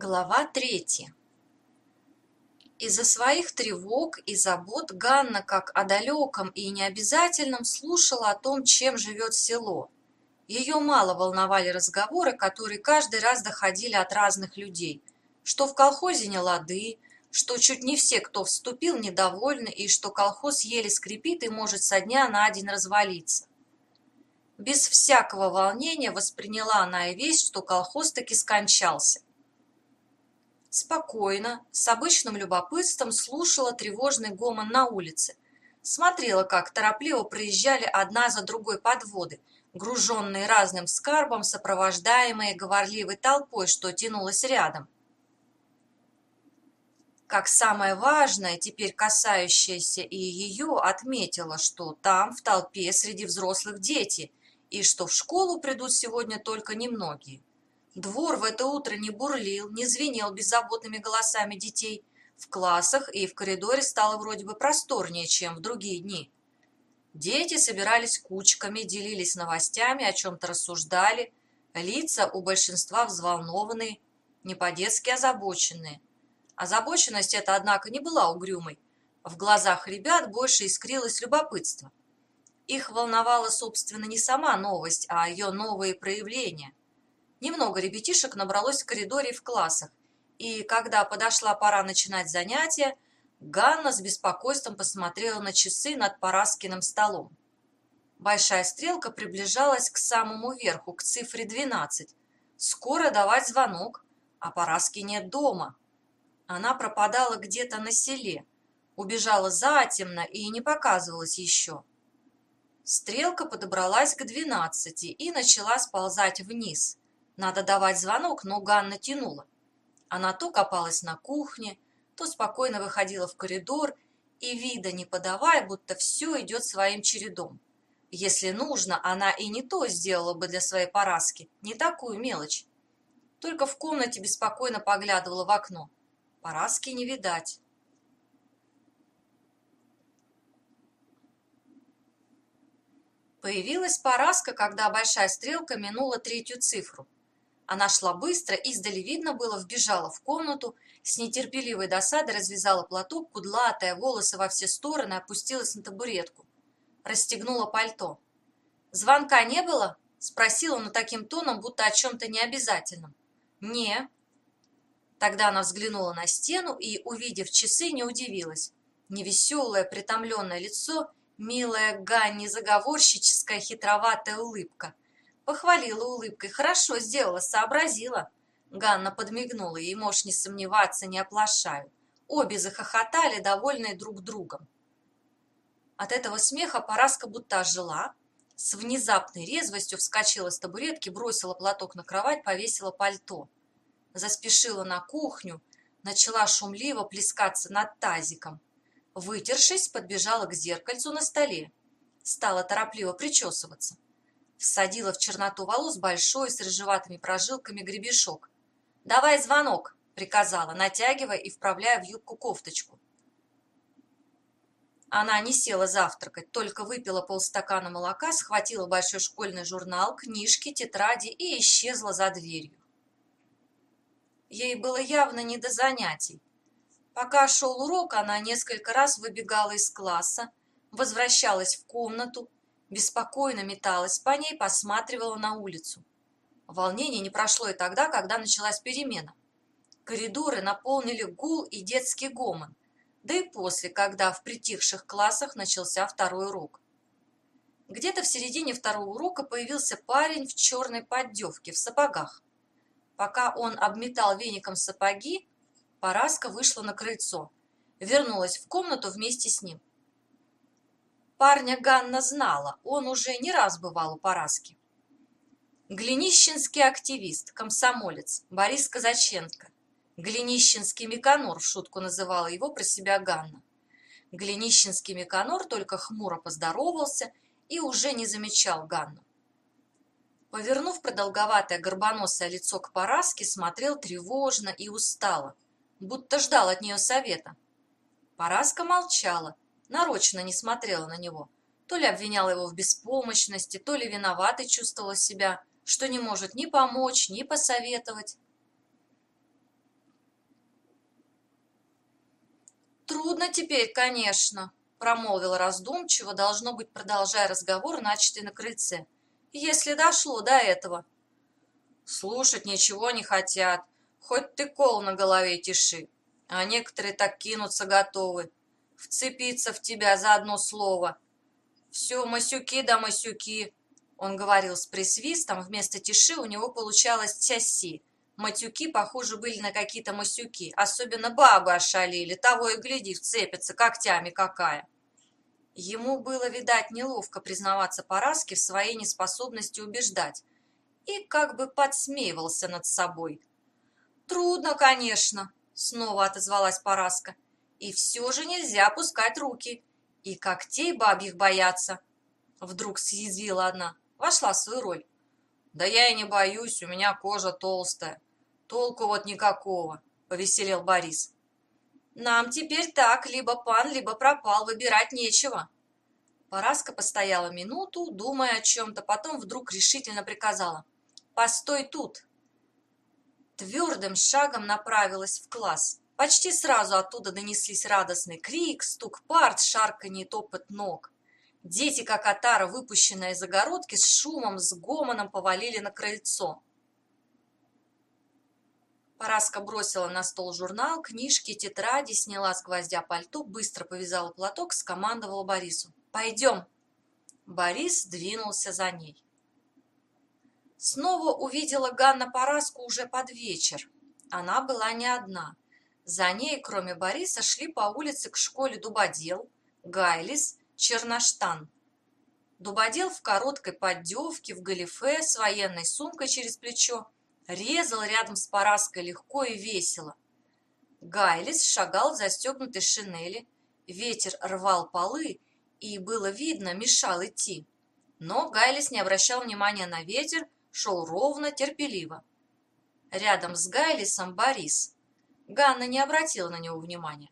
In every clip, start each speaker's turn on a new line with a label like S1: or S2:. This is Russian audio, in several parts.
S1: Глава третья. Из-за своих тревог и забот Ганна, как о далеком и необязательном, слушала о том, чем живет село. Ее мало волновали разговоры, которые каждый раз доходили от разных людей, что в колхозе не лады, что чуть не все, кто вступил, недовольны, и что колхоз еле скрипит и может со дня на день развалиться. Без всякого волнения восприняла она и весть, что колхоз таки скончался спокойно, с обычным любопытством слушала тревожный гомон на улице, смотрела, как торопливо проезжали одна за другой подводы, груженные разным скарбом, сопровождаемые говорливой толпой, что тянулась рядом. Как самое важное, теперь касающееся и ее, отметила, что там, в толпе, среди взрослых дети, и что в школу придут сегодня только немногие. Двор в это утро не бурлил, не звенел беззаботными голосами детей. В классах и в коридоре стало вроде бы просторнее, чем в другие дни. Дети собирались кучками, делились новостями, о чем-то рассуждали. Лица у большинства взволнованные, не по-детски озабоченные. Озабоченность эта, однако, не была угрюмой. В глазах ребят больше искрилось любопытство. Их волновала, собственно, не сама новость, а ее новые проявления. Немного ребятишек набралось в коридоре и в классах, и когда подошла пора начинать занятия, Ганна с беспокойством посмотрела на часы над Параскиным столом. Большая стрелка приближалась к самому верху, к цифре 12. Скоро давать звонок, а Параски нет дома. Она пропадала где-то на селе, убежала затемно и не показывалась еще. Стрелка подобралась к двенадцати и начала сползать вниз. Надо давать звонок, но Ганна тянула. Она то копалась на кухне, то спокойно выходила в коридор и, вида не подавая, будто все идет своим чередом. Если нужно, она и не то сделала бы для своей Параски, не такую мелочь. Только в комнате беспокойно поглядывала в окно. Параски не видать. Появилась Параска, когда большая стрелка минула третью цифру. Она шла быстро, издали видно было, вбежала в комнату, с нетерпеливой досадой развязала платок, кудлатая, волосы во все стороны, опустилась на табуретку. Расстегнула пальто. «Звонка не было?» – спросила, но таким тоном, будто о чем-то необязательном. «Не». Тогда она взглянула на стену и, увидев часы, не удивилась. Невеселое, притомленное лицо, милая Ганни, заговорщическая, хитроватая улыбка – Похвалила улыбкой. Хорошо сделала, сообразила. Ганна подмигнула ей, можешь не сомневаться, не оплошаю. Обе захохотали, довольные друг другом. От этого смеха Параска будто ожила, с внезапной резвостью вскочила с табуретки, бросила платок на кровать, повесила пальто. Заспешила на кухню, начала шумливо плескаться над тазиком. Вытершись, подбежала к зеркальцу на столе. Стала торопливо причесываться всадила в черноту волос большой с рыжеватыми прожилками гребешок. «Давай звонок!» – приказала, натягивая и вправляя в юбку кофточку. Она не села завтракать, только выпила полстакана молока, схватила большой школьный журнал, книжки, тетради и исчезла за дверью. Ей было явно не до занятий. Пока шел урок, она несколько раз выбегала из класса, возвращалась в комнату, беспокойно металась по ней, посматривала на улицу. Волнение не прошло и тогда, когда началась перемена. Коридоры наполнили гул и детский гомон, да и после, когда в притихших классах начался второй урок. Где-то в середине второго урока появился парень в черной поддевке, в сапогах. Пока он обметал веником сапоги, Параска вышла на крыльцо, вернулась в комнату вместе с ним. Парня Ганна знала, он уже не раз бывал у Параски. Глинищенский активист, комсомолец Борис Казаченко. Глинищенский Миконор, в шутку называла его про себя Ганна. Глинищенский Миконор только хмуро поздоровался и уже не замечал Ганну. Повернув продолговатое горбоносое лицо к Параске, смотрел тревожно и устало, будто ждал от нее совета. Параска молчала, нарочно не смотрела на него. То ли обвиняла его в беспомощности, то ли виноватой чувствовала себя, что не может ни помочь, ни посоветовать. «Трудно теперь, конечно», – промолвила раздумчиво, должно быть, продолжая разговор, начатый на крыльце, – «если дошло до этого». «Слушать ничего не хотят, хоть ты кол на голове тиши, а некоторые так кинуться готовы вцепиться в тебя за одно слово. Все, масюки да масюки, он говорил с присвистом, вместо тиши у него получалось тяси. Матюки похожи были на какие-то масюки, особенно бабы ошалели, того и гляди, вцепятся когтями какая. Ему было, видать, неловко признаваться Параске в своей неспособности убеждать, и как бы подсмеивался над собой. «Трудно, конечно», — снова отозвалась Параска, «и все же нельзя опускать руки, и когтей бабьих бояться», — вдруг съязвила одна вошла в свою роль. «Да я и не боюсь, у меня кожа толстая. Толку вот никакого», — повеселел Борис. «Нам теперь так, либо пан, либо пропал, выбирать нечего». Параска постояла минуту, думая о чем-то, потом вдруг решительно приказала. «Постой тут!» Твердым шагом направилась в класс. Почти сразу оттуда донеслись радостный крик, стук парт, шарканье и топот ног. Дети, как отара, выпущенная из огородки, с шумом, с гомоном повалили на крыльцо. Параска бросила на стол журнал, книжки, тетради, сняла с гвоздя пальто, быстро повязала платок, скомандовала Борису. «Пойдем!» Борис двинулся за ней. Снова увидела Ганна Параску уже под вечер. Она была не одна. За ней, кроме Бориса, шли по улице к школе Дубодел, Гайлис Черноштан. Дубодел в короткой поддевке, в галифе, с военной сумкой через плечо, резал рядом с Параской легко и весело. Гайлис шагал в застегнутой шинели, ветер рвал полы, и было видно, мешал идти. Но Гайлис не обращал внимания на ветер, шел ровно, терпеливо. Рядом с Гайлисом Борис. Ганна не обратила на него внимания.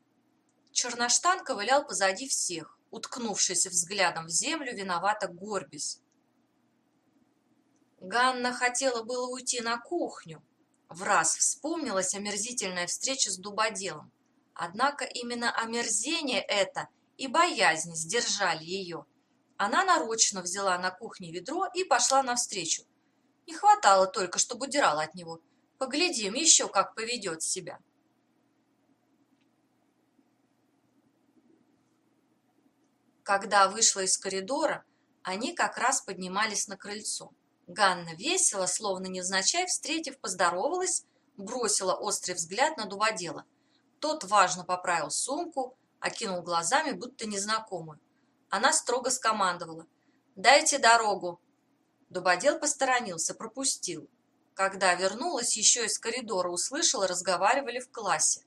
S1: Черноштан ковылял позади всех уткнувшись взглядом в землю, виновато горбись. Ганна хотела было уйти на кухню. В раз вспомнилась омерзительная встреча с дубоделом. Однако именно омерзение это и боязнь сдержали ее. Она нарочно взяла на кухне ведро и пошла навстречу. Не хватало только, чтобы удирала от него. Поглядим еще, как поведет себя. Когда вышла из коридора, они как раз поднимались на крыльцо. Ганна весело, словно невзначай, встретив, поздоровалась, бросила острый взгляд на дубодела. Тот важно поправил сумку, окинул глазами, будто незнакомую. Она строго скомандовала. «Дайте дорогу!» Дубодел посторонился, пропустил. Когда вернулась, еще из коридора услышала, разговаривали в классе.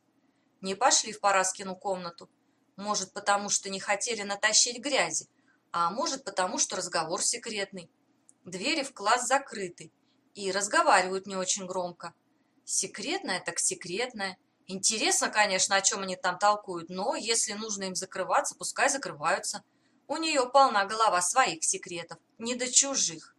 S1: Не пошли в Параскину комнату. Может, потому что не хотели натащить грязи, а может, потому что разговор секретный. Двери в класс закрыты, и разговаривают не очень громко. Секретное так секретное. Интересно, конечно, о чем они там толкуют, но если нужно им закрываться, пускай закрываются. У нее полна голова своих секретов, не до чужих.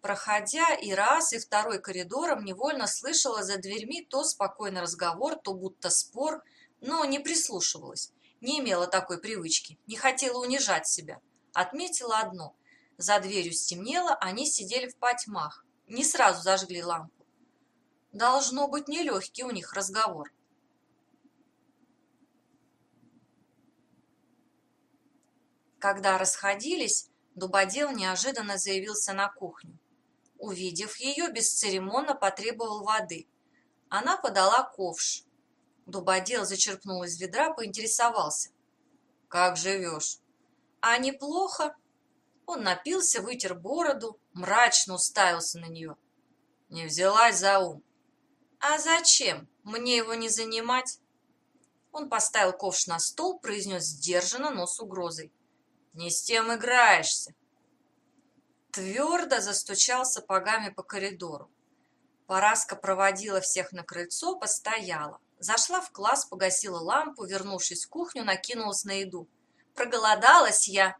S1: Проходя и раз, и второй коридором, невольно слышала за дверьми то спокойный разговор, то будто спор, но не прислушивалась. Не имела такой привычки, не хотела унижать себя. Отметила одно. За дверью стемнело, они сидели в потьмах. Не сразу зажгли лампу. Должно быть нелегкий у них разговор. Когда расходились, Дубодел неожиданно заявился на кухню. Увидев ее, бесцеремонно потребовал воды. Она подала ковш. Дубодел зачерпнул из ведра, поинтересовался. «Как живешь?» «А неплохо». Он напился, вытер бороду, мрачно уставился на нее. Не взялась за ум. «А зачем? Мне его не занимать?» Он поставил ковш на стол, произнес сдержанно, но с угрозой. «Не с тем играешься!» Твердо застучал сапогами по коридору. Параска проводила всех на крыльцо, постояла. Зашла в класс, погасила лампу, вернувшись в кухню, накинулась на еду. Проголодалась я.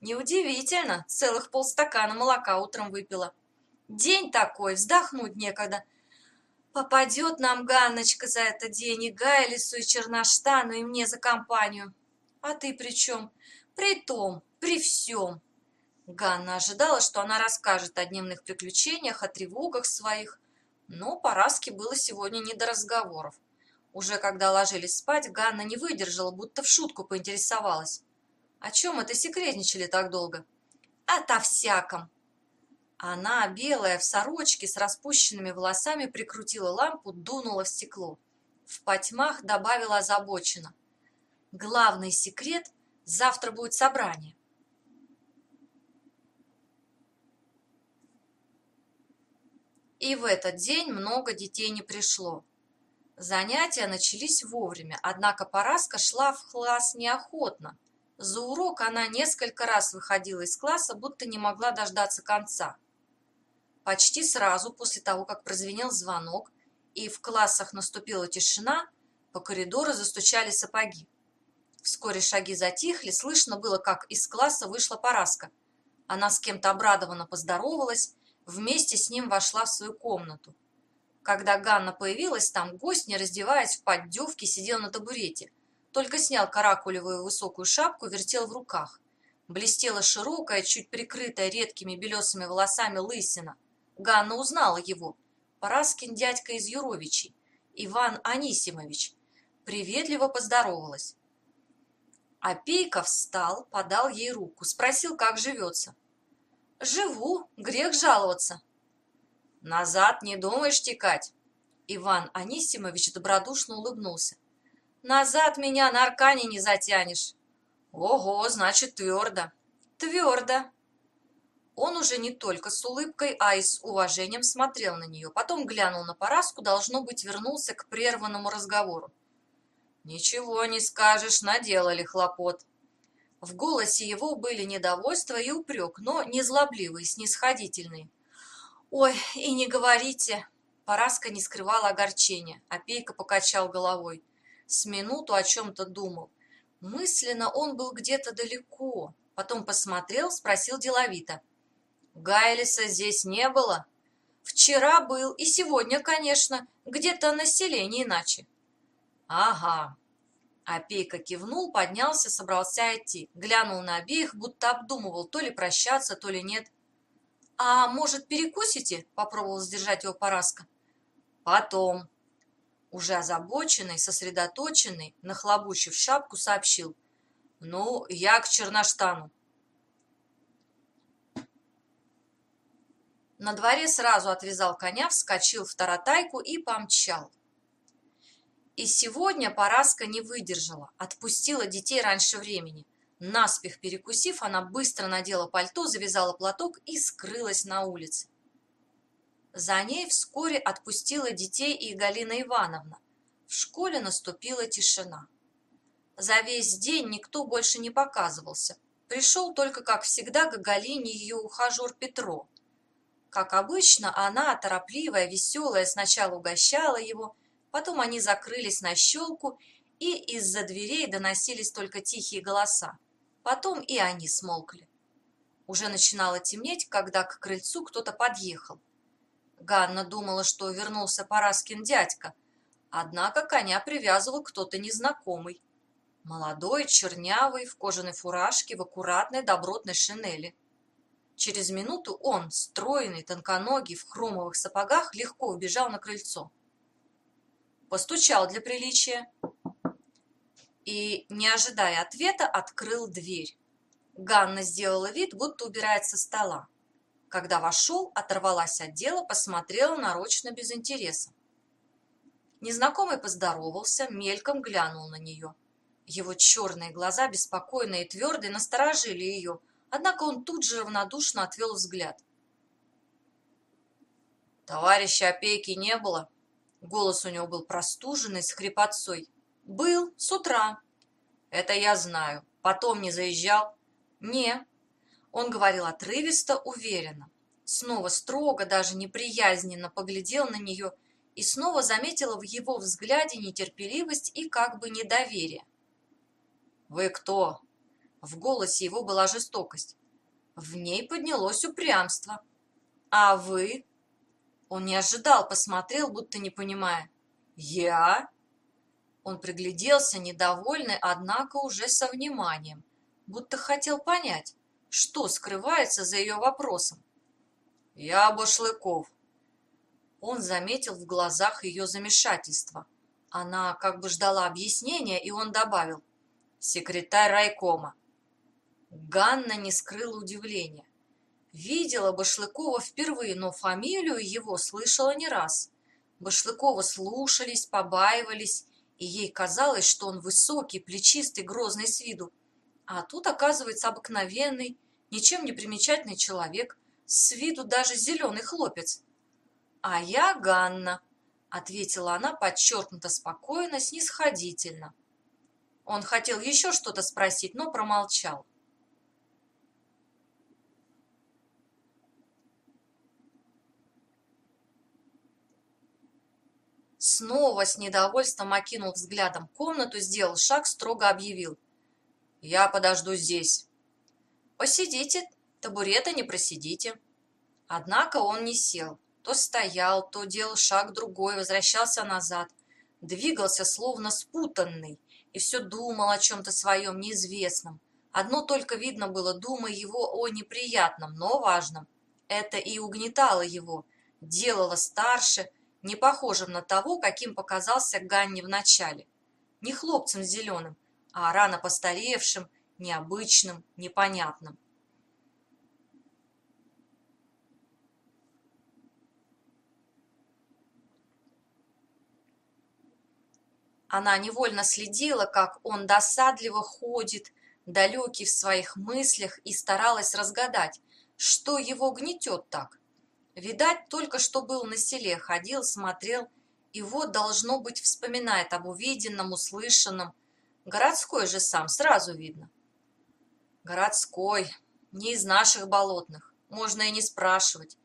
S1: Неудивительно, целых полстакана молока утром выпила. День такой, вздохнуть некогда. Попадет нам Ганночка за это день и Гайлису, и Черноштану, и мне за компанию. А ты при чем? При том, при всем. Ганна ожидала, что она расскажет о дневных приключениях, о тревогах своих, но Параске было сегодня не до разговоров. Уже когда ложились спать, Ганна не выдержала, будто в шутку поинтересовалась. «О чем это секретничали так долго?» «Ото всяком!» Она, белая, в сорочке, с распущенными волосами, прикрутила лампу, дунула в стекло. В потьмах добавила озабоченно. «Главный секрет – завтра будет собрание». И в этот день много детей не пришло. Занятия начались вовремя, однако Параска шла в класс неохотно. За урок она несколько раз выходила из класса, будто не могла дождаться конца. Почти сразу после того, как прозвенел звонок и в классах наступила тишина, по коридору застучали сапоги. Вскоре шаги затихли, слышно было, как из класса вышла Параска. Она с кем-то обрадованно поздоровалась, вместе с ним вошла в свою комнату. Когда Ганна появилась там, гость, не раздеваясь в поддевке, сидел на табурете. Только снял каракулевую высокую шапку, вертел в руках. Блестела широкая, чуть прикрытая редкими белесыми волосами лысина – Ганна узнала его. Параскин дядька из Юровичей, Иван Анисимович. Приветливо поздоровалась. Опейков встал, подал ей руку, спросил, как живется. «Живу, грех жаловаться». «Назад не думаешь текать?» Иван Анисимович добродушно улыбнулся. «Назад меня на аркане не затянешь». «Ого, значит, твердо». «Твердо», он уже не только с улыбкой, а и с уважением смотрел на нее. Потом глянул на Параску, должно быть, вернулся к прерванному разговору. «Ничего не скажешь, наделали хлопот». В голосе его были недовольство и упрек, но не злобливый, снисходительный. «Ой, и не говорите!» Параска не скрывала огорчения, а Пейка покачал головой. С минуту о чем-то думал. Мысленно он был где-то далеко. Потом посмотрел, спросил деловито. Гайлиса здесь не было. Вчера был, и сегодня, конечно, где-то население иначе. Ага. Опейка кивнул, поднялся, собрался идти. Глянул на обеих, будто обдумывал, то ли прощаться, то ли нет. «А может, перекусите?» – попробовал сдержать его Параска. «Потом». Уже озабоченный, сосредоточенный, нахлобучив шапку, сообщил. «Ну, я к Черноштану. На дворе сразу отвязал коня, вскочил в таратайку и помчал. И сегодня Параска не выдержала, отпустила детей раньше времени. Наспех перекусив, она быстро надела пальто, завязала платок и скрылась на улице. За ней вскоре отпустила детей и Галина Ивановна. В школе наступила тишина. За весь день никто больше не показывался. Пришел только, как всегда, к Галине ее ухажер Петро. Как обычно, она, торопливая, веселая, сначала угощала его, потом они закрылись на щелку, и из-за дверей доносились только тихие голоса. Потом и они смолкли. Уже начинало темнеть, когда к крыльцу кто-то подъехал. Ганна думала, что вернулся Параскин дядька, однако коня привязывал кто-то незнакомый. Молодой, чернявый, в кожаной фуражке, в аккуратной добротной шинели. Через минуту он, стройный, тонконогий, в хромовых сапогах, легко убежал на крыльцо. Постучал для приличия и, не ожидая ответа, открыл дверь. Ганна сделала вид, будто убирает со стола. Когда вошел, оторвалась от дела, посмотрела нарочно без интереса. Незнакомый поздоровался, мельком глянул на нее. Его черные глаза, беспокойные и твердые, насторожили ее – Однако он тут же равнодушно отвел взгляд. «Товарища опеки не было?» Голос у него был простуженный, с хрипотцой. «Был, с утра». «Это я знаю. Потом не заезжал?» «Не». Он говорил отрывисто, уверенно. Снова строго, даже неприязненно поглядел на нее и снова заметила в его взгляде нетерпеливость и как бы недоверие. «Вы кто?» В голосе его была жестокость. В ней поднялось упрямство. «А вы?» Он не ожидал, посмотрел, будто не понимая. «Я?» Он пригляделся, недовольный, однако уже со вниманием, будто хотел понять, что скрывается за ее вопросом. «Я Башлыков». Он заметил в глазах ее замешательство. Она как бы ждала объяснения, и он добавил «секретарь райкома». Ганна не скрыла удивления. Видела Башлыкова впервые, но фамилию его слышала не раз. Башлыкова слушались, побаивались, и ей казалось, что он высокий, плечистый, грозный с виду. А тут, оказывается, обыкновенный, ничем не примечательный человек, с виду даже зеленый хлопец. «А я Ганна», — ответила она подчеркнуто спокойно, снисходительно. Он хотел еще что-то спросить, но промолчал. Снова с недовольством окинул взглядом комнату, сделал шаг, строго объявил. «Я подожду здесь». «Посидите, табурета не просидите». Однако он не сел. То стоял, то делал шаг другой, возвращался назад. Двигался, словно спутанный, и все думал о чем-то своем неизвестном. Одно только видно было, думая его о неприятном, но важном. Это и угнетало его, делало старше, не похожим на того, каким показался Ганни в начале. Не хлопцем зеленым, а рано постаревшим, необычным, непонятным. Она невольно следила, как он досадливо ходит, далекий в своих мыслях, и старалась разгадать, что его гнетет так. Видать, только что был на селе, ходил, смотрел, и вот, должно быть, вспоминает об увиденном, услышанном. Городской же сам, сразу видно. Городской, не из наших болотных, можно и не спрашивать.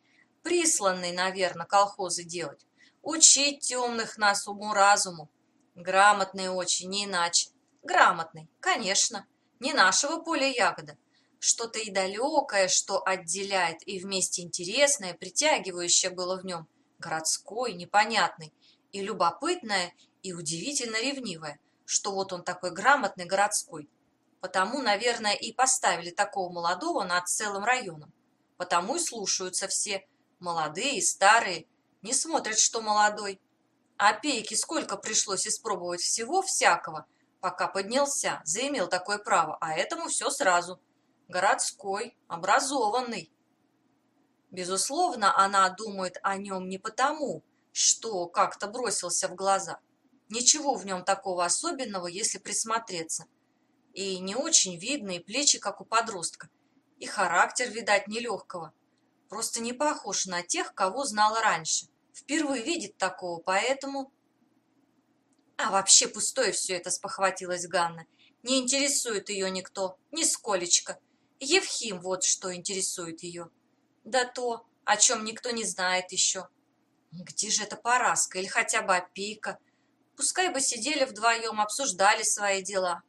S1: Присланный, наверное, колхозы делать. Учить темных нас уму-разуму. Грамотный очень, не иначе. Грамотный, конечно, не нашего поля ягода. Что-то и далекое, что отделяет, и вместе интересное, притягивающее было в нем. Городской, непонятный, и любопытное, и удивительно ревнивое, что вот он такой грамотный городской. Потому, наверное, и поставили такого молодого над целым районом. Потому и слушаются все, молодые и старые, не смотрят, что молодой. А пейки сколько пришлось испробовать всего всякого, пока поднялся, заимел такое право, а этому все сразу. Городской, образованный. Безусловно, она думает о нем не потому, что как-то бросился в глаза. Ничего в нем такого особенного, если присмотреться. И не очень видно, и плечи, как у подростка, и характер, видать, нелегкого. Просто не похож на тех, кого знала раньше. Впервые видит такого, поэтому... А вообще пустое все это, спохватилась Ганна. Не интересует ее никто, нисколечко. Евхим вот что интересует ее. Да то, о чем никто не знает еще. Где же эта Параска или хотя бы опейка? Пускай бы сидели вдвоем, обсуждали свои дела.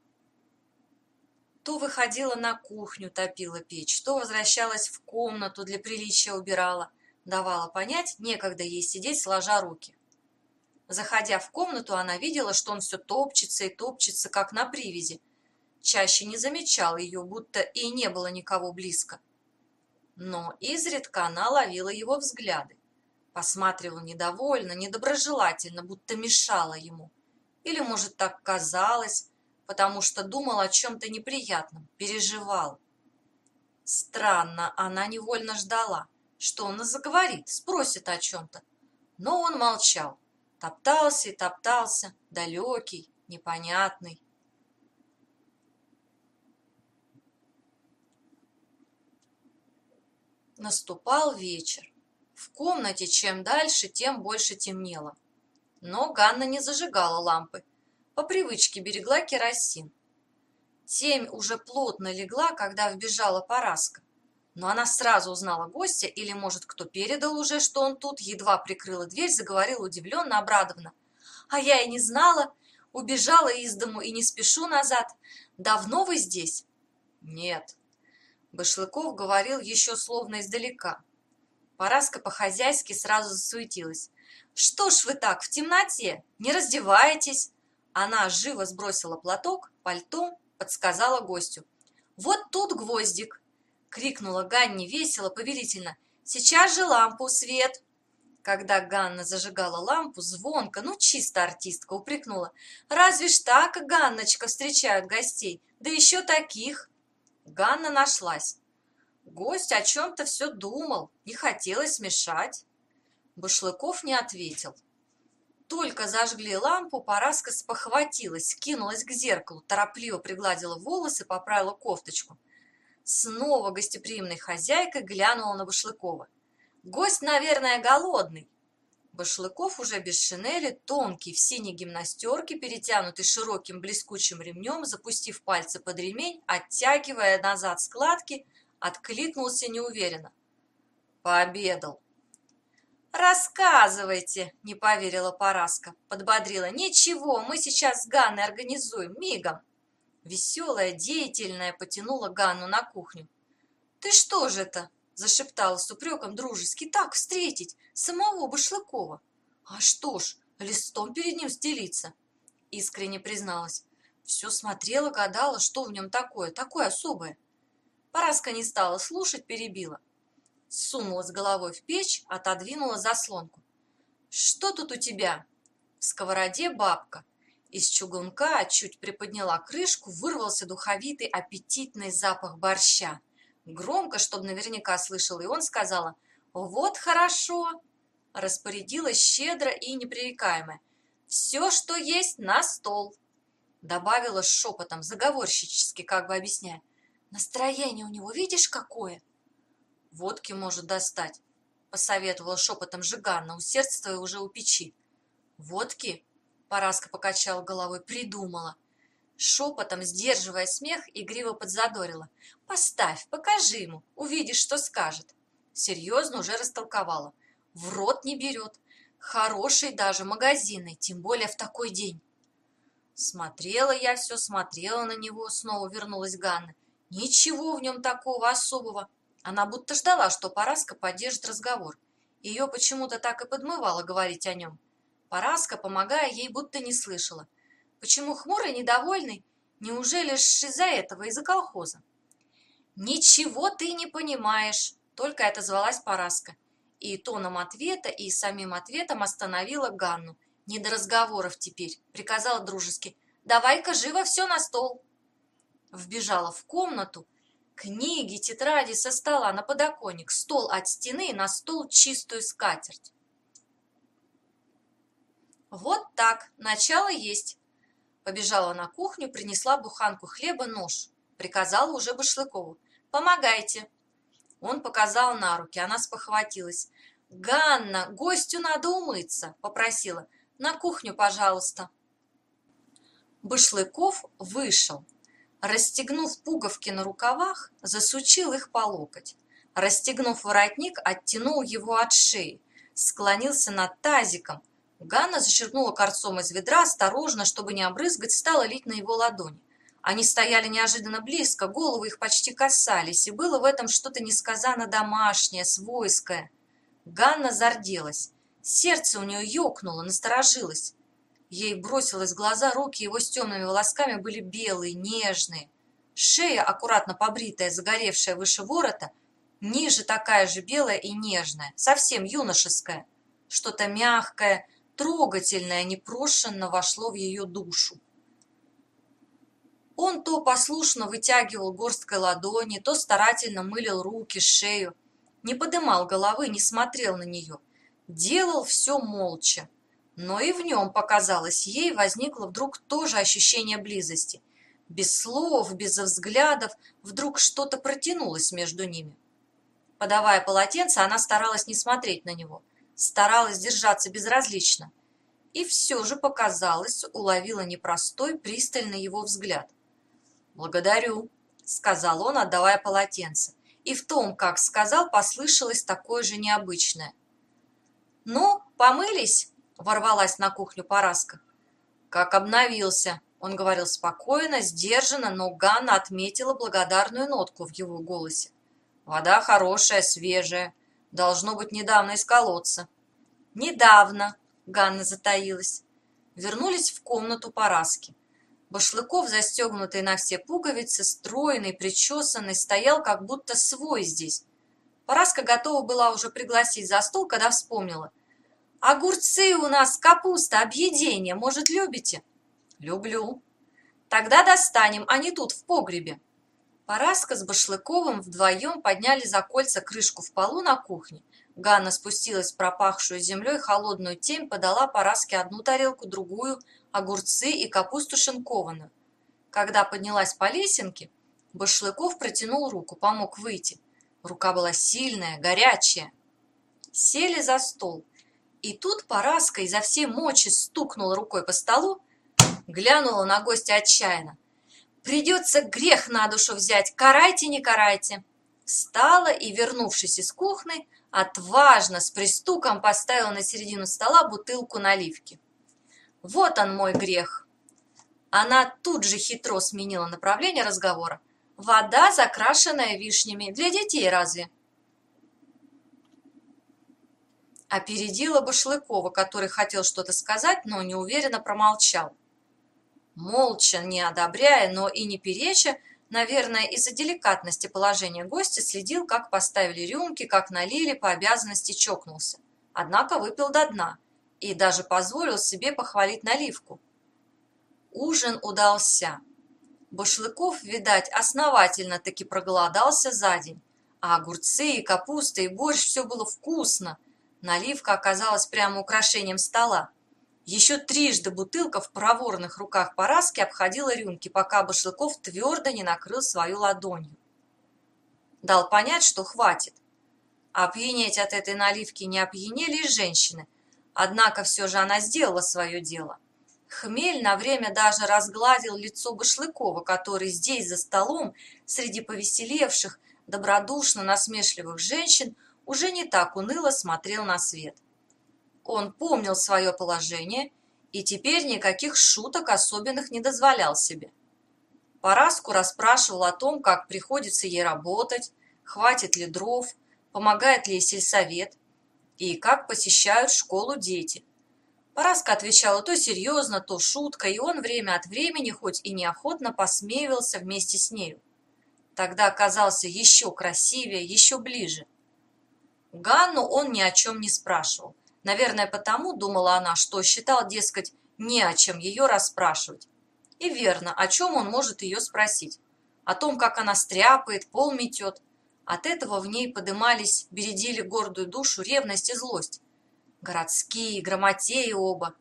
S1: То выходила на кухню, топила печь, то возвращалась в комнату, для приличия убирала – давала понять, некогда ей сидеть сложа руки. Заходя в комнату, она видела, что он все топчется и топчется, как на привязи. Чаще не замечала ее, будто и не было никого близко. Но изредка она ловила его взгляды. Посматривала недовольно, недоброжелательно, будто мешала ему. Или, может, так казалось, потому что думал о чем-то неприятном, переживал. Странно, она невольно ждала что он заговорит, спросит о чем-то. Но он молчал, топтался и топтался, далекий, непонятный. Наступал вечер. В комнате чем дальше, тем больше темнело. Но Ганна не зажигала лампы. По привычке берегла керосин. Темь уже плотно легла, когда вбежала Параска. Но она сразу узнала гостя, или, может, кто передал уже, что он тут, едва прикрыла дверь, заговорила удивленно, обрадованно. «А я и не знала, убежала из дому и не спешу назад. Давно вы здесь?» «Нет». Башлыков говорил еще словно издалека. Параска по-хозяйски сразу засуетилась. «Что ж вы так, в темноте? Не раздеваетесь?» Она живо сбросила платок, пальто, подсказала гостю. «Вот тут гвоздик!» — крикнула Ганни весело, повелительно. «Сейчас же лампу, свет!» Когда Ганна зажигала лампу, звонко, ну чисто артистка, упрекнула. «Разве ж так, Ганночка, встречают гостей? Да еще таких!» Ганна нашлась. Гость о чем-то все думал, не хотелось мешать. Башлыков не ответил. Только зажгли лампу, Параска спохватилась, кинулась к зеркалу, торопливо пригладила волосы, поправила кофточку. Снова гостеприимной хозяйкой глянула на Башлыкова. «Гость, наверное, голодный». Башлыков уже без шинели, тонкий, в синей гимнастерке, перетянутый широким блескучим ремнем, запустив пальцы под ремень, оттягивая назад складки, откликнулся неуверенно. «Пообедал». «Рассказывайте!» – не поверила Параска. Подбодрила. «Ничего, мы сейчас с Ганной организуем, мигом!» Веселая, деятельная потянула Ганну на кухню. «Ты что же это?» – зашептала с упреком дружески. «Так встретить! Самого Башлыкова!» «А что ж, листом перед ним стелиться!» Искренне призналась. Все смотрела, гадала, что в нем такое, такое особое. Параска не стала слушать, перебила сунулась головой в печь, отодвинула заслонку. «Что тут у тебя?» В сковороде бабка. Из чугунка чуть приподняла крышку, вырвался духовитый аппетитный запах борща. Громко, чтобы наверняка слышал, и он сказала «Вот хорошо!» Распорядилась щедро и непререкаемо. «Все, что есть, на стол!» Добавила шепотом, заговорщически, как бы объясняя. «Настроение у него, видишь, какое?» водки может достать, посоветовала шепотом Жиганна, усердствуя уже у печи. Водки? Параска покачала головой, придумала. Шепотом, сдерживая смех, игриво подзадорила. «Поставь, покажи ему, увидишь, что скажет». Серьезно уже растолковала. В рот не берет. Хороший даже, магазинный, тем более в такой день. Смотрела я все, смотрела на него, снова вернулась Ганна. Ничего в нем такого особого. Она будто ждала, что Параска поддержит разговор. Ее почему-то так и подмывало говорить о нем. Параска, помогая ей, будто не слышала. Почему хмурый, недовольный? Неужели ж из-за этого, из-за колхоза? «Ничего ты не понимаешь», — только это звалась Параска. И тоном ответа, и самим ответом остановила Ганну. «Не до разговоров теперь», — приказала дружески. «Давай-ка живо все на стол». Вбежала в комнату, Книги, тетради со стола на подоконник, стол от стены, на стол чистую скатерть. Вот так, начало есть. Побежала на кухню, принесла буханку хлеба, нож. Приказала уже Башлыкову. Помогайте. Он показал на руки, она спохватилась. «Ганна, гостю надо умыться», — попросила. «На кухню, пожалуйста». Башлыков вышел. Расстегнув пуговки на рукавах, засучил их по локоть. Расстегнув воротник, оттянул его от шеи. Склонился над тазиком. Ганна зачерпнула корцом из ведра, осторожно, чтобы не обрызгать, стала лить на его ладони. Они стояли неожиданно близко, головы их почти касались, и было в этом что-то несказанно домашнее, свойское. Ганна зарделась. Сердце у нее ёкнуло, насторожилось. Ей бросилось в глаза, руки его с темными волосками были белые, нежные. Шея, аккуратно побритая, загоревшая выше ворота, ниже такая же белая и нежная, совсем юношеская. Что-то мягкое, трогательное, непрошенно вошло в ее душу. Он то послушно вытягивал горсткой ладони, то старательно мылил руки, шею, не подымал головы, не смотрел на нее. Делал все молча, но и в нем, показалось, ей возникло вдруг тоже ощущение близости. Без слов, без взглядов, вдруг что-то протянулось между ними. Подавая полотенце, она старалась не смотреть на него, старалась держаться безразлично. И все же показалось, уловила непростой, пристальный его взгляд. «Благодарю», — сказал он, отдавая полотенце. И в том, как сказал, послышалось такое же необычное. «Ну, помылись?» ворвалась на кухню Параска. Как обновился, он говорил спокойно, сдержанно, но Ганна отметила благодарную нотку в его голосе. Вода хорошая, свежая. Должно быть, недавно из колодца. Недавно, Ганна затаилась. Вернулись в комнату Параски. Башлыков, застегнутый на все пуговицы, стройный, причесанный, стоял как будто свой здесь. Параска готова была уже пригласить за стол, когда вспомнила. «Огурцы у нас, капуста, объедение, может, любите?» «Люблю». «Тогда достанем, а не тут, в погребе». Параска с Башлыковым вдвоем подняли за кольца крышку в полу на кухне. Ганна спустилась в пропахшую землей холодную тень, подала Параске одну тарелку, другую, огурцы и капусту шинкованную. Когда поднялась по лесенке, Башлыков протянул руку, помог выйти. Рука была сильная, горячая. Сели за стол. И тут Параска изо всей мочи стукнула рукой по столу, глянула на гостя отчаянно. «Придется грех на душу взять, карайте, не карайте!» Встала и, вернувшись из кухни, отважно, с пристуком поставила на середину стола бутылку наливки. Вот он мой грех. Она тут же хитро сменила направление разговора. Вода, закрашенная вишнями. Для детей разве? Опередила Башлыкова, который хотел что-то сказать, но неуверенно промолчал. Молча, не одобряя, но и не переча, наверное, из-за деликатности положения гостя следил, как поставили рюмки, как налили, по обязанности чокнулся. Однако выпил до дна – и даже позволил себе похвалить наливку. Ужин удался. Башлыков, видать, основательно таки проголодался за день. А огурцы и капуста и борщ все было вкусно. Наливка оказалась прямо украшением стола. Еще трижды бутылка в проворных руках Параски обходила рюмки, пока Башлыков твердо не накрыл свою ладонью. Дал понять, что хватит. Опьянеть от этой наливки не опьянели женщины, Однако все же она сделала свое дело. Хмель на время даже разгладил лицо Башлыкова, который здесь за столом, среди повеселевших, добродушно насмешливых женщин, уже не так уныло смотрел на свет. Он помнил свое положение и теперь никаких шуток особенных не дозволял себе. Параску расспрашивал о том, как приходится ей работать, хватит ли дров, помогает ли ей сельсовет, и как посещают школу дети. Параска отвечала то серьезно, то шутка, и он время от времени, хоть и неохотно, посмеивался вместе с нею. Тогда оказался еще красивее, еще ближе. Ганну он ни о чем не спрашивал. Наверное, потому, думала она, что считал, дескать, не о чем ее расспрашивать. И верно, о чем он может ее спросить? О том, как она стряпает, пол метет, от этого в ней подымались, бередили гордую душу ревность и злость. Городские, грамотеи оба.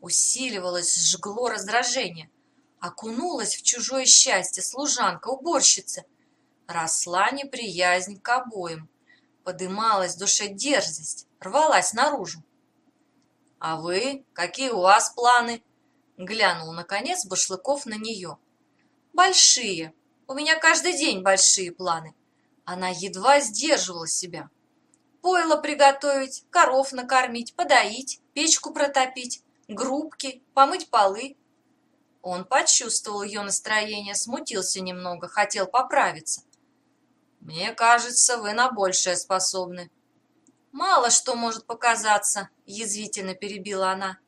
S1: Усиливалось, жгло раздражение. Окунулась в чужое счастье служанка, уборщица. Росла неприязнь к обоим. Подымалась в душе дерзость, рвалась наружу. «А вы? Какие у вас планы?» Глянул, наконец, Башлыков на нее. «Большие. У меня каждый день большие планы. Она едва сдерживала себя. Пойло приготовить, коров накормить, подоить, печку протопить, грубки, помыть полы. Он почувствовал ее настроение, смутился немного, хотел поправиться. «Мне кажется, вы на большее способны». «Мало что может показаться», — язвительно перебила она.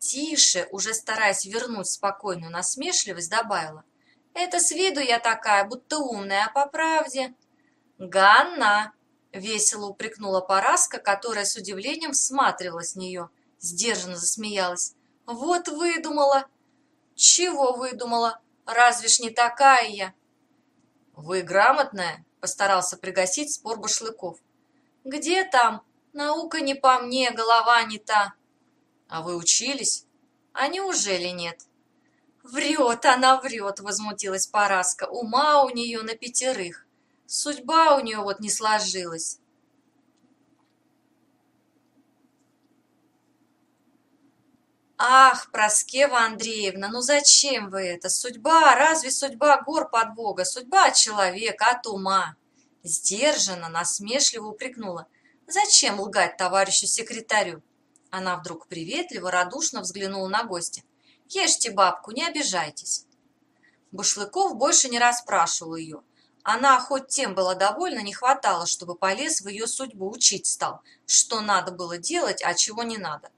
S1: Тише, уже стараясь вернуть спокойную насмешливость, добавила. «Это с виду я такая, будто умная, а по правде...» «Ганна!» — весело упрекнула Параска, которая с удивлением всматривалась в нее, сдержанно засмеялась. «Вот выдумала!» «Чего выдумала? Разве ж не такая я?» «Вы грамотная?» — постарался пригасить спор Башлыков. «Где там? Наука не по мне, голова не та». «А вы учились?» «А неужели нет?» «Врет она, врет!» — возмутилась Параска. «Ума у нее на пятерых. Судьба у нее вот не сложилась. Ах, Проскева Андреевна, ну зачем вы это? Судьба, разве судьба гор под Бога? Судьба от человека, от ума. Сдержанно, насмешливо упрекнула. Зачем лгать товарищу секретарю? Она вдруг приветливо, радушно взглянула на гостя. Ешьте бабку, не обижайтесь. Башлыков больше не расспрашивал ее Она хоть тем была довольна, не хватало, чтобы полез в ее судьбу, учить стал, что надо было делать, а чего не надо.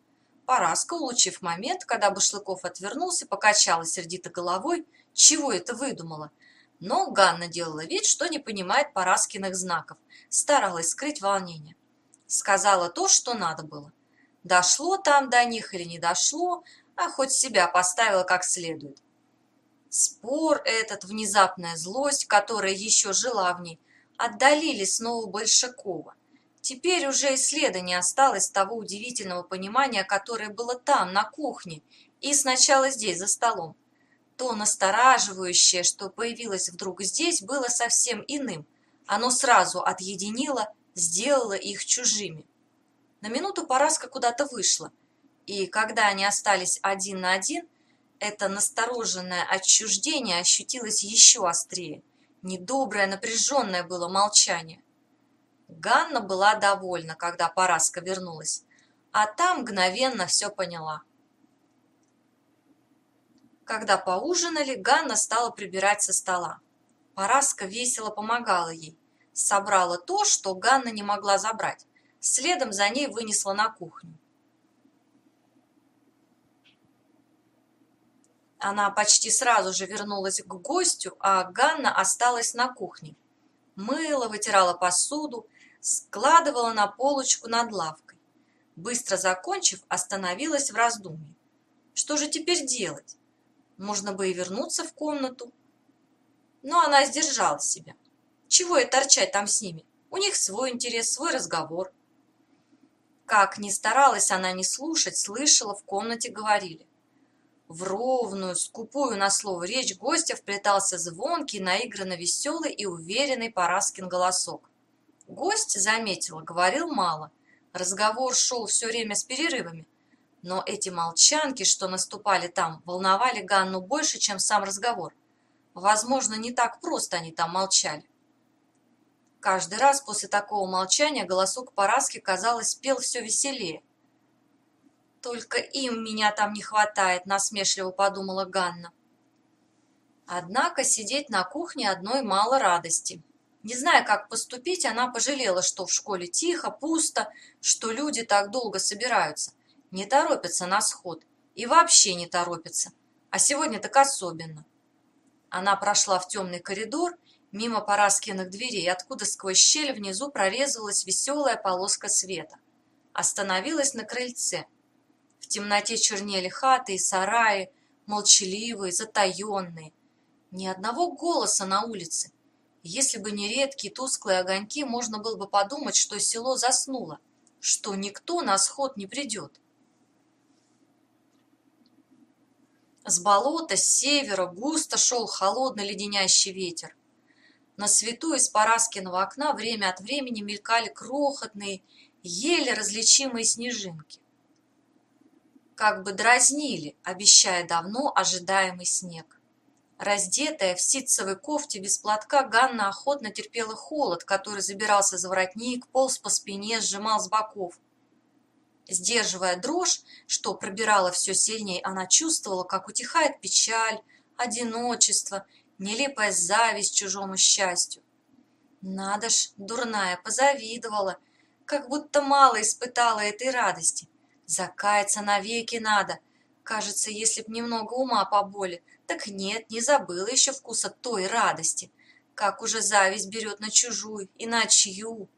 S1: Параска, улучив момент, когда Башлыков отвернулся, покачала сердито головой, чего это выдумала. Но Ганна делала вид, что не понимает Параскиных знаков, старалась скрыть волнение. Сказала то, что надо было. Дошло там до них или не дошло, а хоть себя поставила как следует. Спор этот, внезапная злость, которая еще жила в ней, отдалили снова Большакова. Теперь уже и следа не осталось того удивительного понимания, которое было там, на кухне, и сначала здесь, за столом. То настораживающее, что появилось вдруг здесь, было совсем иным. Оно сразу отъединило, сделало их чужими. На минуту Параска куда-то вышла, и когда они остались один на один, это настороженное отчуждение ощутилось еще острее. Недоброе, напряженное было молчание. Ганна была довольна, когда Параска вернулась, а там мгновенно все поняла. Когда поужинали, Ганна стала прибирать со стола. Параска весело помогала ей. Собрала то, что Ганна не могла забрать. Следом за ней вынесла на кухню. Она почти сразу же вернулась к гостю, а Ганна осталась на кухне. Мыла, вытирала посуду, складывала на полочку над лавкой. Быстро закончив, остановилась в раздумье. Что же теперь делать? Можно бы и вернуться в комнату. Но она сдержала себя. Чего и торчать там с ними? У них свой интерес, свой разговор. Как ни старалась она не слушать, слышала, в комнате говорили. В ровную, скупую на слово речь гостя вплетался звонкий, наигранно веселый и уверенный Параскин голосок. Гость, заметила, говорил мало. Разговор шел все время с перерывами. Но эти молчанки, что наступали там, волновали Ганну больше, чем сам разговор. Возможно, не так просто они там молчали. Каждый раз после такого молчания голосок Параски, казалось, пел все веселее. «Только им меня там не хватает», — насмешливо подумала Ганна. Однако сидеть на кухне одной мало радости. Не зная, как поступить, она пожалела, что в школе тихо, пусто, что люди так долго собираются, не торопятся на сход и вообще не торопятся, а сегодня так особенно. Она прошла в темный коридор, мимо Параскиных дверей, откуда сквозь щель внизу прорезалась веселая полоска света. Остановилась на крыльце. В темноте чернели хаты и сараи, молчаливые, затаенные. Ни одного голоса на улице, если бы не редкие тусклые огоньки, можно было бы подумать, что село заснуло, что никто на сход не придет. С болота, с севера густо шел холодный леденящий ветер. На свету из Параскиного окна время от времени мелькали крохотные, еле различимые снежинки. Как бы дразнили, обещая давно ожидаемый снег. Раздетая в ситцевой кофте без платка, Ганна охотно терпела холод, который забирался за воротник, полз по спине, сжимал с боков. Сдерживая дрожь, что пробирала все сильнее, она чувствовала, как утихает печаль, одиночество, нелепая зависть чужому счастью. Надо ж, дурная, позавидовала, как будто мало испытала этой радости. Закаяться навеки надо. Кажется, если б немного ума поболе, так нет, не забыла еще вкуса той радости, как уже зависть берет на чужую и на чью.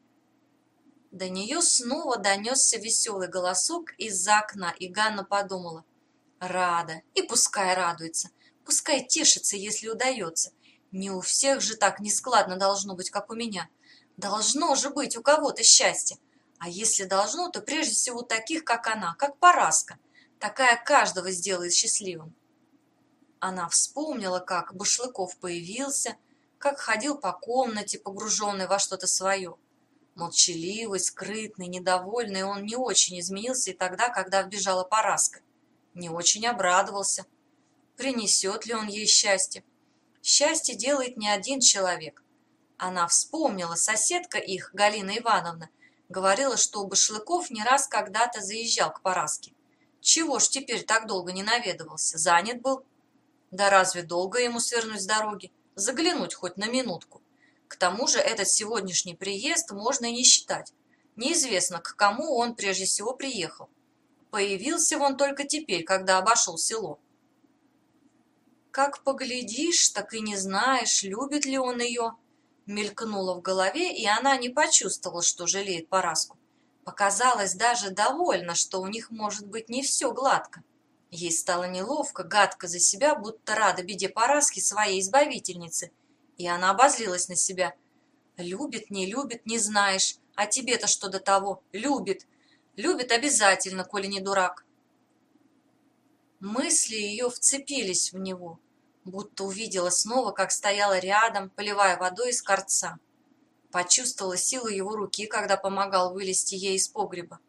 S1: До нее снова донесся веселый голосок из-за окна, и Ганна подумала. Рада, и пускай радуется, пускай тешится, если удается. Не у всех же так нескладно должно быть, как у меня. Должно же быть у кого-то счастье. А если должно, то прежде всего таких, как она, как Параска. Такая каждого сделает счастливым. Она вспомнила, как Башлыков появился, как ходил по комнате, погруженный во что-то свое. Молчаливый, скрытный, недовольный, он не очень изменился и тогда, когда вбежала Параска. Не очень обрадовался. Принесет ли он ей счастье? Счастье делает не один человек. Она вспомнила, соседка их, Галина Ивановна, говорила, что Башлыков не раз когда-то заезжал к Параске. Чего ж теперь так долго не наведывался? Занят был? Да разве долго ему свернуть с дороги? Заглянуть хоть на минутку. К тому же этот сегодняшний приезд можно и не считать. Неизвестно, к кому он прежде всего приехал. Появился он только теперь, когда обошел село. Как поглядишь, так и не знаешь, любит ли он ее. Мелькнуло в голове, и она не почувствовала, что жалеет Параску. Показалось даже довольна, что у них может быть не все гладко. Ей стало неловко, гадко за себя, будто рада беде Параски своей избавительницы. И она обозлилась на себя. Любит, не любит, не знаешь. А тебе-то что до того? Любит. Любит обязательно, коли не дурак. Мысли ее вцепились в него, будто увидела снова, как стояла рядом, поливая водой из корца. Почувствовала силу его руки, когда помогал вылезти ей из погреба.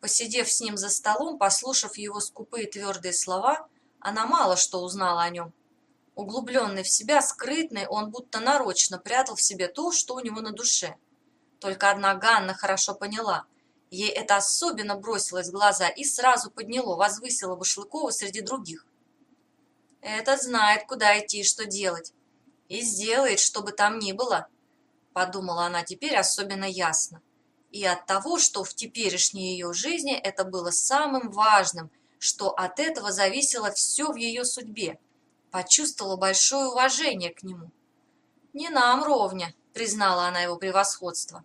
S1: Посидев с ним за столом, послушав его скупые твердые слова, она мало что узнала о нем. Углубленный в себя, скрытный, он будто нарочно прятал в себе то, что у него на душе – только одна Ганна хорошо поняла. Ей это особенно бросилось в глаза и сразу подняло, возвысило Башлыкова среди других. «Этот знает, куда идти и что делать. И сделает, что бы там ни было», — подумала она теперь особенно ясно. И от того, что в теперешней ее жизни это было самым важным, что от этого зависело все в ее судьбе, почувствовала большое уважение к нему. «Не нам ровня», — признала она его превосходство.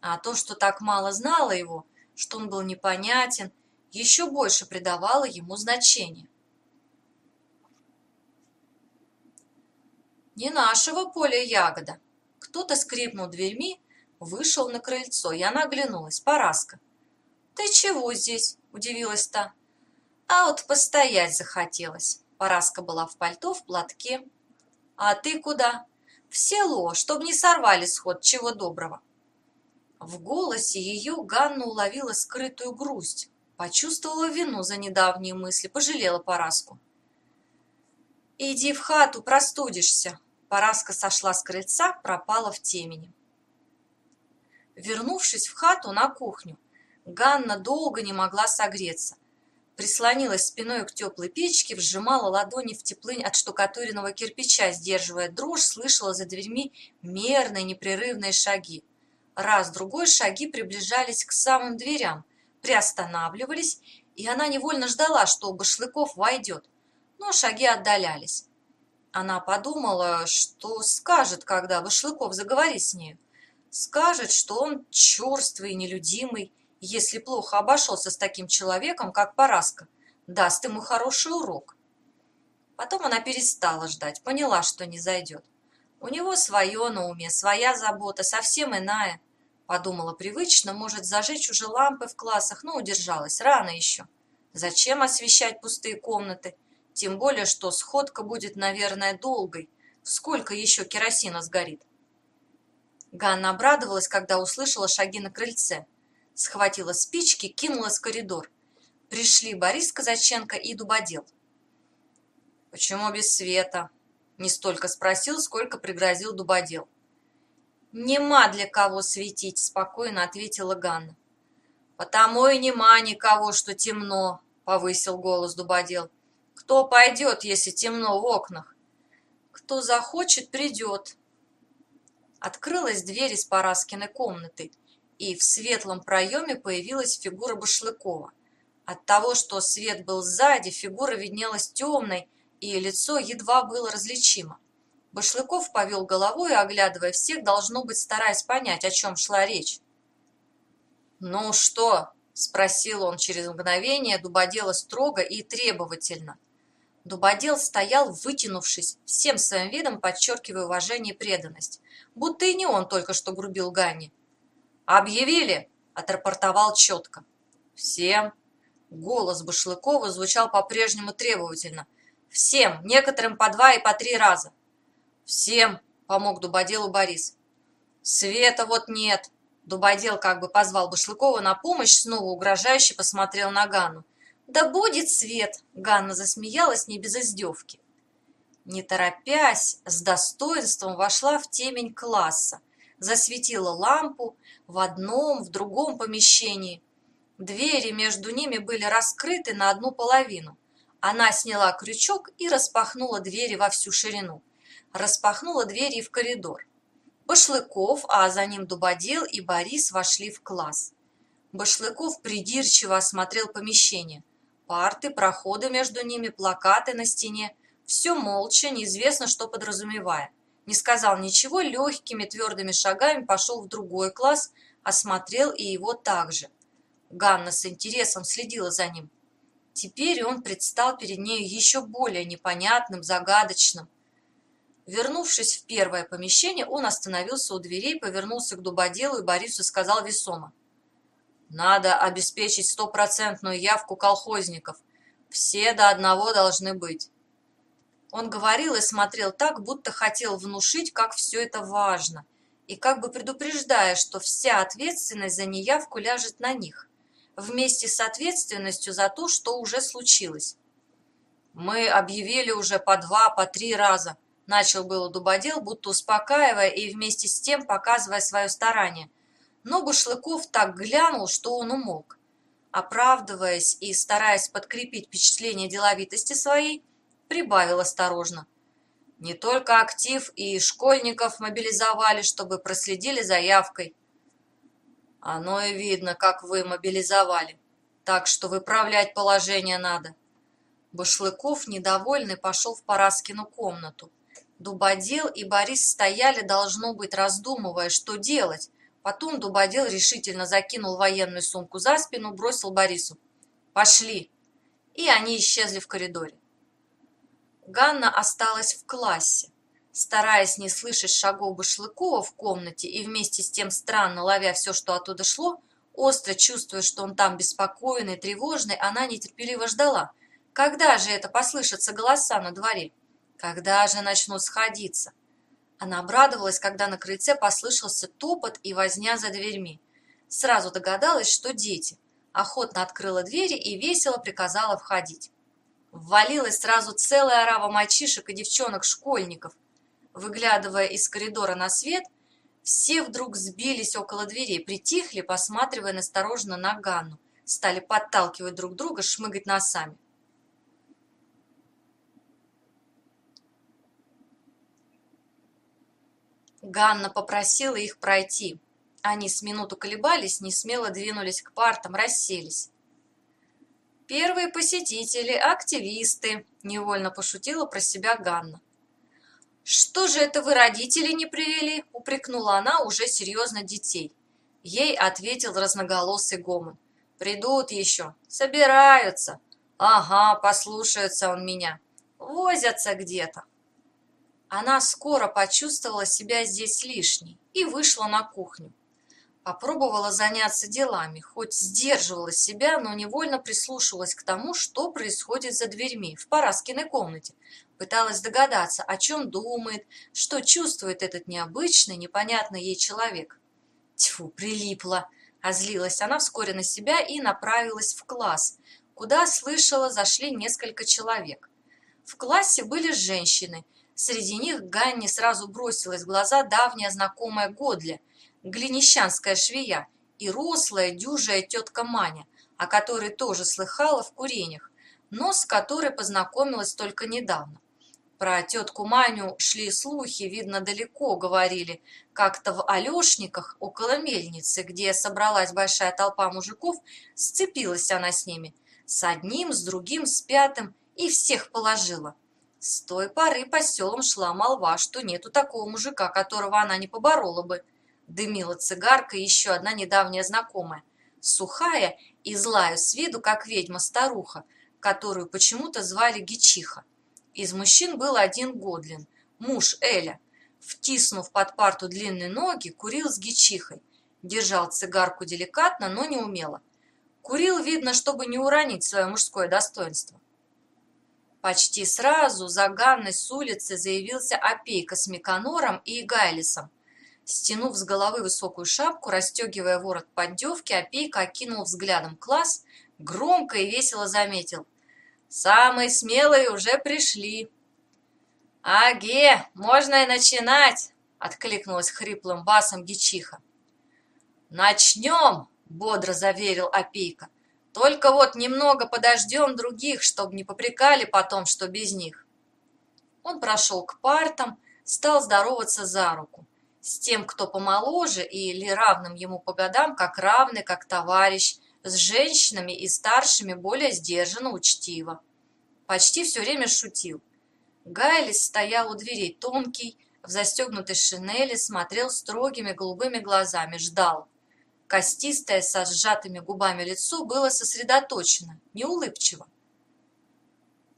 S1: А то, что так мало знала его, что он был непонятен, еще больше придавало ему значение. Не нашего поля ягода. Кто-то скрипнул дверьми, вышел на крыльцо, и она оглянулась. Параска. «Ты чего здесь?» – удивилась та. «А вот постоять захотелось». Параска была в пальто, в платке. «А ты куда?» «В село, чтоб не сорвали сход, чего доброго». В голосе ее Ганна уловила скрытую грусть, почувствовала вину за недавние мысли, пожалела Параску. «Иди в хату, простудишься!» Параска сошла с крыльца, пропала в темени. Вернувшись в хату на кухню, Ганна долго не могла согреться. Прислонилась спиной к теплой печке, вжимала ладони в теплынь от штукатуренного кирпича, сдерживая дрожь, слышала за дверьми мерные непрерывные шаги. Раз-другой шаги приближались к самым дверям, приостанавливались, и она невольно ждала, что Башлыков войдет, но шаги отдалялись. Она подумала, что скажет, когда Башлыков заговорит с нею. Скажет, что он черствый и нелюдимый, если плохо обошелся с таким человеком, как Параска, даст ему хороший урок. Потом она перестала ждать, поняла, что не зайдет. У него свое на уме, своя забота, совсем иная. Подумала привычно, может зажечь уже лампы в классах, но удержалась, рано еще. Зачем освещать пустые комнаты? Тем более, что сходка будет, наверное, долгой. Сколько еще керосина сгорит? Ганна обрадовалась, когда услышала шаги на крыльце. Схватила спички, кинулась в коридор. Пришли Борис Казаченко и Дубодел. «Почему без света?» Не столько спросил, сколько пригрозил Дубодел. «Нема для кого светить», — спокойно ответила Ганна. «Потому и нема никого, что темно», — повысил голос Дубодел. «Кто пойдет, если темно в окнах?» «Кто захочет, придет». Открылась дверь из Параскиной комнаты, и в светлом проеме появилась фигура Башлыкова. От того, что свет был сзади, фигура виднелась темной, и лицо едва было различимо. Башлыков повел головой, оглядывая всех, должно быть, стараясь понять, о чем шла речь. «Ну что?» – спросил он через мгновение Дубодела строго и требовательно. Дубодел стоял, вытянувшись, всем своим видом подчеркивая уважение и преданность, будто и не он только что грубил Ганни. «Объявили!» – отрапортовал четко. «Всем!» Голос Башлыкова звучал по-прежнему требовательно. «Всем! Некоторым по два и по три раза!» «Всем!» – помог Дубоделу Борис. «Света вот нет!» Дубодел как бы позвал Башлыкова на помощь, снова угрожающе посмотрел на Ганну. «Да будет свет!» – Ганна засмеялась не без издевки. Не торопясь, с достоинством вошла в темень класса, засветила лампу в одном, в другом помещении. Двери между ними были раскрыты на одну половину. Она сняла крючок и распахнула двери во всю ширину распахнула двери в коридор. Башлыков, а за ним Дубодел и Борис вошли в класс. Башлыков придирчиво осмотрел помещение. Парты, проходы между ними, плакаты на стене. Все молча, неизвестно что подразумевая. Не сказал ничего, легкими твердыми шагами пошел в другой класс, осмотрел и его также. Ганна с интересом следила за ним. Теперь он предстал перед нею еще более непонятным, загадочным. Вернувшись в первое помещение, он остановился у дверей, повернулся к Дубоделу и Борису сказал весомо. «Надо обеспечить стопроцентную явку колхозников. Все до одного должны быть». Он говорил и смотрел так, будто хотел внушить, как все это важно, и как бы предупреждая, что вся ответственность за неявку ляжет на них вместе с ответственностью за то, что уже случилось. Мы объявили уже по два, по три раза. Начал было Дубодел, будто успокаивая и вместе с тем показывая свое старание. Но Бушлыков так глянул, что он умолк. Оправдываясь и стараясь подкрепить впечатление деловитости своей, прибавил осторожно. Не только актив и школьников мобилизовали, чтобы проследили за явкой. Оно и видно, как вы мобилизовали. Так что выправлять положение надо. Башлыков, недовольный, пошел в Параскину комнату. Дубодел и Борис стояли, должно быть, раздумывая, что делать. Потом Дубодел решительно закинул военную сумку за спину, бросил Борису. «Пошли!» И они исчезли в коридоре. Ганна осталась в классе стараясь не слышать шагов Башлыкова в комнате и вместе с тем странно ловя все, что оттуда шло, остро чувствуя, что он там беспокойный, тревожный, она нетерпеливо ждала. Когда же это послышатся голоса на дворе? Когда же начнут сходиться? Она обрадовалась, когда на крыльце послышался топот и возня за дверьми. Сразу догадалась, что дети. Охотно открыла двери и весело приказала входить. Ввалилась сразу целая орава мальчишек и девчонок-школьников – Выглядывая из коридора на свет, все вдруг сбились около дверей, притихли, посматривая настороженно на Ганну, стали подталкивать друг друга, шмыгать носами. Ганна попросила их пройти. Они с минуту колебались, не смело двинулись к партам, расселись. «Первые посетители, активисты», – невольно пошутила про себя Ганна. «Что же это вы родители не привели?» – упрекнула она уже серьезно детей. Ей ответил разноголосый гомон. «Придут еще. Собираются. Ага, послушаются он меня. Возятся где-то». Она скоро почувствовала себя здесь лишней и вышла на кухню. Попробовала заняться делами, хоть сдерживала себя, но невольно прислушивалась к тому, что происходит за дверьми в Параскиной комнате. Пыталась догадаться, о чем думает, что чувствует этот необычный, непонятный ей человек. Тьфу, прилипла. Озлилась она вскоре на себя и направилась в класс, куда, слышала, зашли несколько человек. В классе были женщины. Среди них Ганне сразу бросилась в глаза давняя знакомая Годля – глинищанская швея и рослая дюжая тетка Маня, о которой тоже слыхала в курениях, но с которой познакомилась только недавно. Про тетку Маню шли слухи, видно, далеко говорили. Как-то в Алешниках, около мельницы, где собралась большая толпа мужиков, сцепилась она с ними. С одним, с другим, с пятым и всех положила. С той поры по селам шла молва, что нету такого мужика, которого она не поборола бы дымила цигарка еще одна недавняя знакомая, сухая и злая с виду, как ведьма-старуха, которую почему-то звали Гичиха. Из мужчин был один Годлин, муж Эля. Втиснув под парту длинные ноги, курил с Гичихой. Держал цигарку деликатно, но не умело. Курил, видно, чтобы не уронить свое мужское достоинство. Почти сразу за Ганной с улицы заявился Опейка с Миконором и Гайлисом, Стянув с головы высокую шапку, расстегивая ворот поддевки, опейка окинул взглядом класс, громко и весело заметил. «Самые смелые уже пришли!» «Аге, можно и начинать!» — откликнулась хриплым басом Гичиха. «Начнем!» — бодро заверил опейка. «Только вот немного подождем других, чтобы не попрекали потом, что без них». Он прошел к партам, стал здороваться за руку с тем, кто помоложе или равным ему по годам, как равный, как товарищ, с женщинами и старшими более сдержанно, учтиво. Почти все время шутил. Гайлис стоял у дверей тонкий, в застегнутой шинели, смотрел строгими голубыми глазами, ждал. Костистое со сжатыми губами лицо было сосредоточено, неулыбчиво.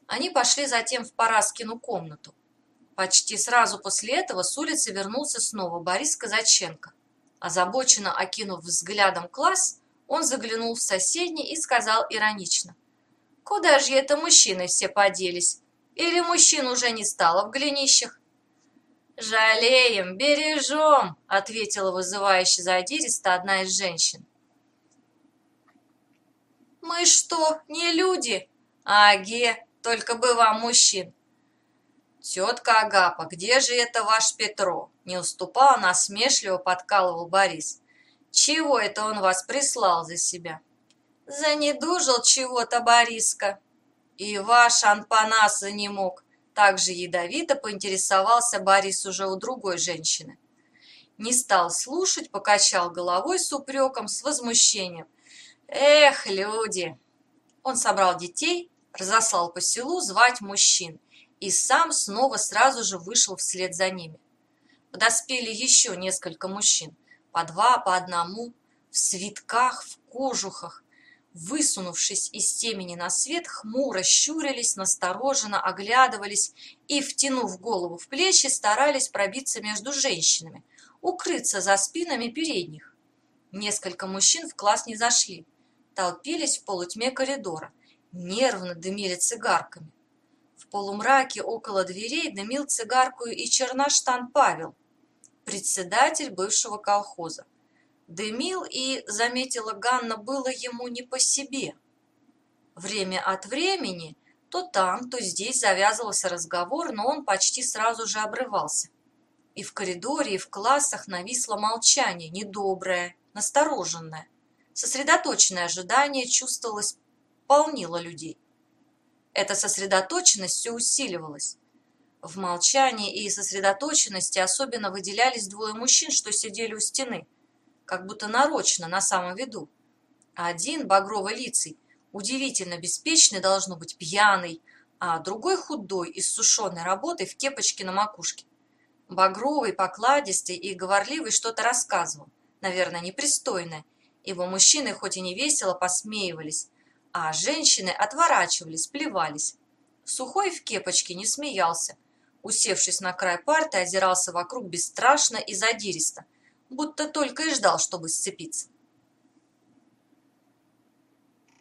S1: Они пошли затем в Параскину комнату. Почти сразу после этого с улицы вернулся снова Борис Казаченко. Озабоченно окинув взглядом класс, он заглянул в соседний и сказал иронично. «Куда же это мужчины все поделись? Или мужчин уже не стало в глинищах?» «Жалеем, бережем», — ответила вызывающе задиристо одна из женщин. «Мы что, не люди?» «Аге, только бы вам мужчин. «Тетка Агапа, где же это ваш Петро?» Не уступал, насмешливо подкалывал Борис. «Чего это он вас прислал за себя?» «Занедужил чего-то Бориска». «И ваш Анпанаса не мог». Также ядовито поинтересовался Борис уже у другой женщины. Не стал слушать, покачал головой с упреком, с возмущением. «Эх, люди!» Он собрал детей, разослал по селу звать мужчин и сам снова сразу же вышел вслед за ними. Подоспели еще несколько мужчин, по два, по одному, в свитках, в кожухах, высунувшись из темени на свет, хмуро щурились, настороженно оглядывались и, втянув голову в плечи, старались пробиться между женщинами, укрыться за спинами передних. Несколько мужчин в класс не зашли, толпились в полутьме коридора, нервно дымили цигарками. В полумраке около дверей дымил цигарку и черноштан Павел, председатель бывшего колхоза. Дымил и, заметила Ганна, было ему не по себе. Время от времени то там, то здесь завязывался разговор, но он почти сразу же обрывался. И в коридоре, и в классах нависло молчание, недоброе, настороженное. Сосредоточенное ожидание чувствовалось, полнило людей. Эта сосредоточенность все усиливалась. В молчании и сосредоточенности особенно выделялись двое мужчин, что сидели у стены, как будто нарочно, на самом виду. Один, багровый лицей, удивительно беспечный, должно быть пьяный, а другой худой, иссушенной работой в кепочке на макушке. Багровый, покладистый и говорливый что-то рассказывал, наверное, непристойное, ибо мужчины хоть и не весело посмеивались, а женщины отворачивались, плевались. Сухой в кепочке не смеялся. Усевшись на край парты, озирался вокруг бесстрашно и задиристо, будто только и ждал, чтобы сцепиться.